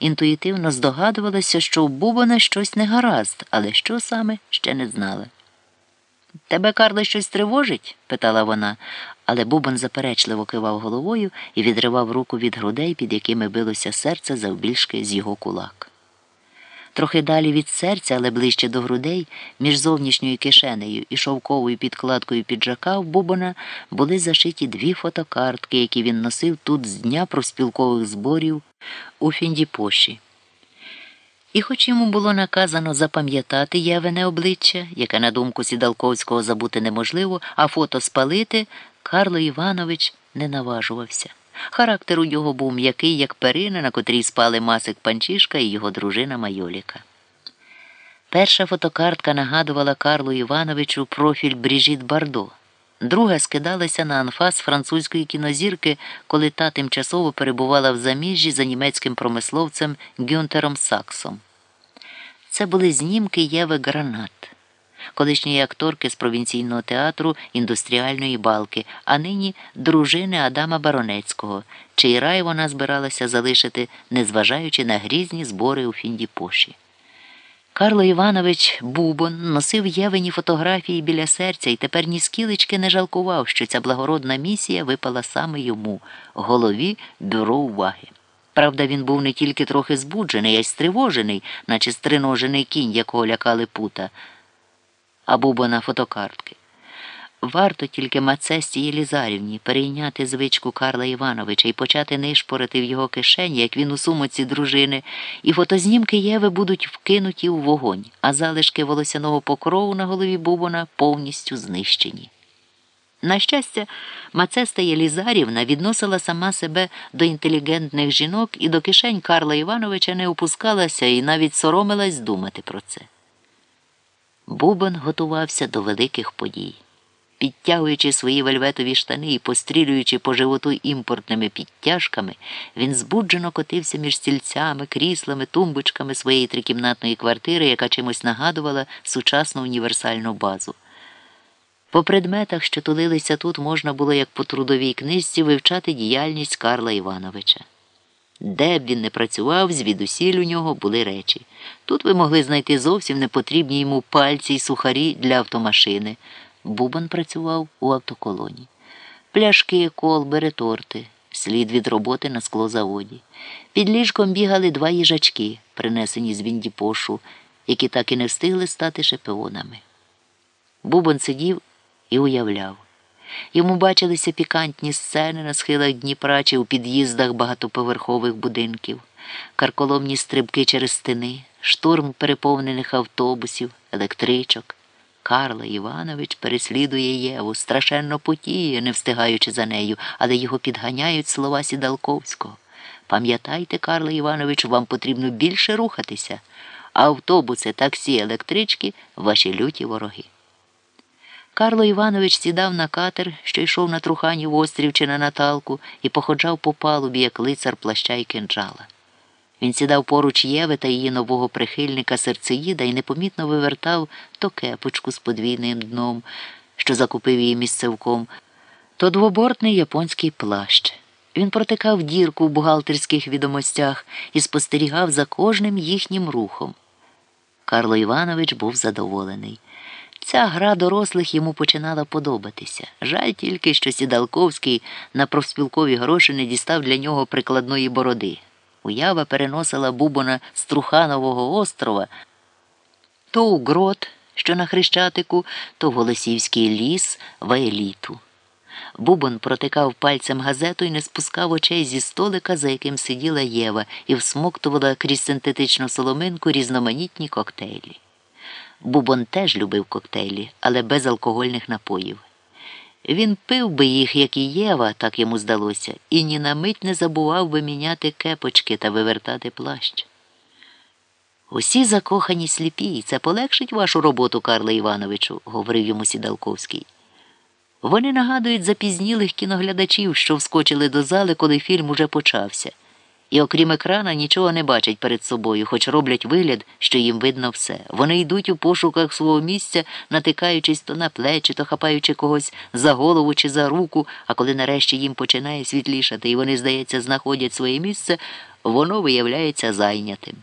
інтуїтивно здогадувалася, що в Бубона щось не гаразд, але що саме ще не знала. Тебе, Карле, щось тривожить? питала вона, але Бубон заперечливо кивав головою і відривав руку від грудей, під якими билося серце завбільшки з його кулак. Трохи далі від серця, але ближче до грудей, між зовнішньою кишенею і шовковою підкладкою піджака в Бубона були зашиті дві фотокартки, які він носив тут з дня профспілкових зборів у Фіндіпоші. І хоч йому було наказано запам'ятати Євене обличчя, яке, на думку Сідалковського, забути неможливо, а фото спалити, Карло Іванович не наважувався. Характер у нього був м'який, як перина, на котрій спали Масик Панчишка і його дружина Майоліка. Перша фотокартка нагадувала Карлу Івановичу профіль Бріжіт Бардо. Друга скидалася на анфас французької кінозірки, коли та тимчасово перебувала в заміжжі за німецьким промисловцем Гюнтером Саксом. Це були знімки Єви Гранат, колишньої акторки з провінційного театру індустріальної балки, а нині дружини Адама Баронецького, чий рай вона збиралася залишити, незважаючи на грізні збори у Фіндіпоші. Карло Іванович Бубон носив Євені фотографії біля серця і тепер ні скілечки не жалкував, що ця благородна місія випала саме йому, голові бюро уваги. Правда, він був не тільки трохи збуджений, а й стривожений, наче стриножений кінь, якого лякали пута, а Бубона фотокартки. Варто тільки Мацесті Єлізарівні перейняти звичку Карла Івановича і почати нишпорити в його кишені, як він у сумоці дружини, і фотознімки Єви будуть вкинуті у вогонь, а залишки волосяного покрову на голові Бубона повністю знищені. На щастя, Мацеста Єлізарівна відносила сама себе до інтелігентних жінок і до кишень Карла Івановича не опускалася і навіть соромилась думати про це. Бубон готувався до великих подій. Підтягуючи свої вельветові штани і пострілюючи по животу імпортними підтяжками, він збуджено котився між стільцями, кріслами, тумбочками своєї трикімнатної квартири, яка чимось нагадувала сучасну універсальну базу. По предметах, що тулилися тут, можна було, як по трудовій книжці, вивчати діяльність Карла Івановича. Де б він не працював, звідусіль у нього були речі. Тут ви могли знайти зовсім непотрібні йому пальці й сухарі для автомашини. Бубон працював у автоколоні. Пляшки, колби, реторти, слід від роботи на склозаводі. Під ліжком бігали два їжачки, принесені з Віндіпошу, які так і не встигли стати шепіонами. Бубон сидів і уявляв. Йому бачилися пікантні сцени на схилах Дніпра чи у під'їздах багатоповерхових будинків, карколомні стрибки через стени, штурм переповнених автобусів, електричок. Карла Іванович переслідує Єву, страшенно потіє, не встигаючи за нею, але його підганяють слова Сідалковського. Пам'ятайте, Карле Івановичу, вам потрібно більше рухатися, а автобуси, таксі, електрички ваші люті вороги. Карло Іванович сідав на катер, що йшов на Труханів острів чи на Наталку, і походжав по палубі, як лицар плаща й кинджала. Він сідав поруч Єви та її нового прихильника серцеїда і непомітно вивертав то кепочку з подвійним дном, що закупив її місцевком, то двобортний японський плащ. Він протикав дірку в бухгалтерських відомостях і спостерігав за кожним їхнім рухом. Карло Іванович був задоволений. Ця гра дорослих йому починала подобатися. Жаль тільки, що Сідалковський на профспілкові гроші не дістав для нього прикладної бороди. Уява переносила Бубона з Труханового острова то у грот, що на Хрещатику, то в Голосівський ліс в еліту. Бубон протикав пальцем газету і не спускав очей зі столика, за яким сиділа Єва, і всмоктувала крізь синтетичну соломинку різноманітні коктейлі. Бубон теж любив коктейлі, але без алкогольних напоїв. Він пив би їх, як і Єва, так йому здалося, і ні на мить не забував би міняти кепочки та вивертати плащ. Усі закохані сліпі, і це полегшить вашу роботу, Карле Івановичу, говорив йому Сідалковський. Вони нагадують запізнілих кіноглядачів, що вскочили до зали, коли фільм уже почався, І окрім екрана нічого не бачать перед собою, хоч роблять вигляд, що їм видно все. Вони йдуть у пошуках свого місця, натикаючись то на плечі, то хапаючи когось за голову чи за руку, а коли нарешті їм починає світлішати, і вони, здається, знаходять своє місце, воно виявляється зайнятим.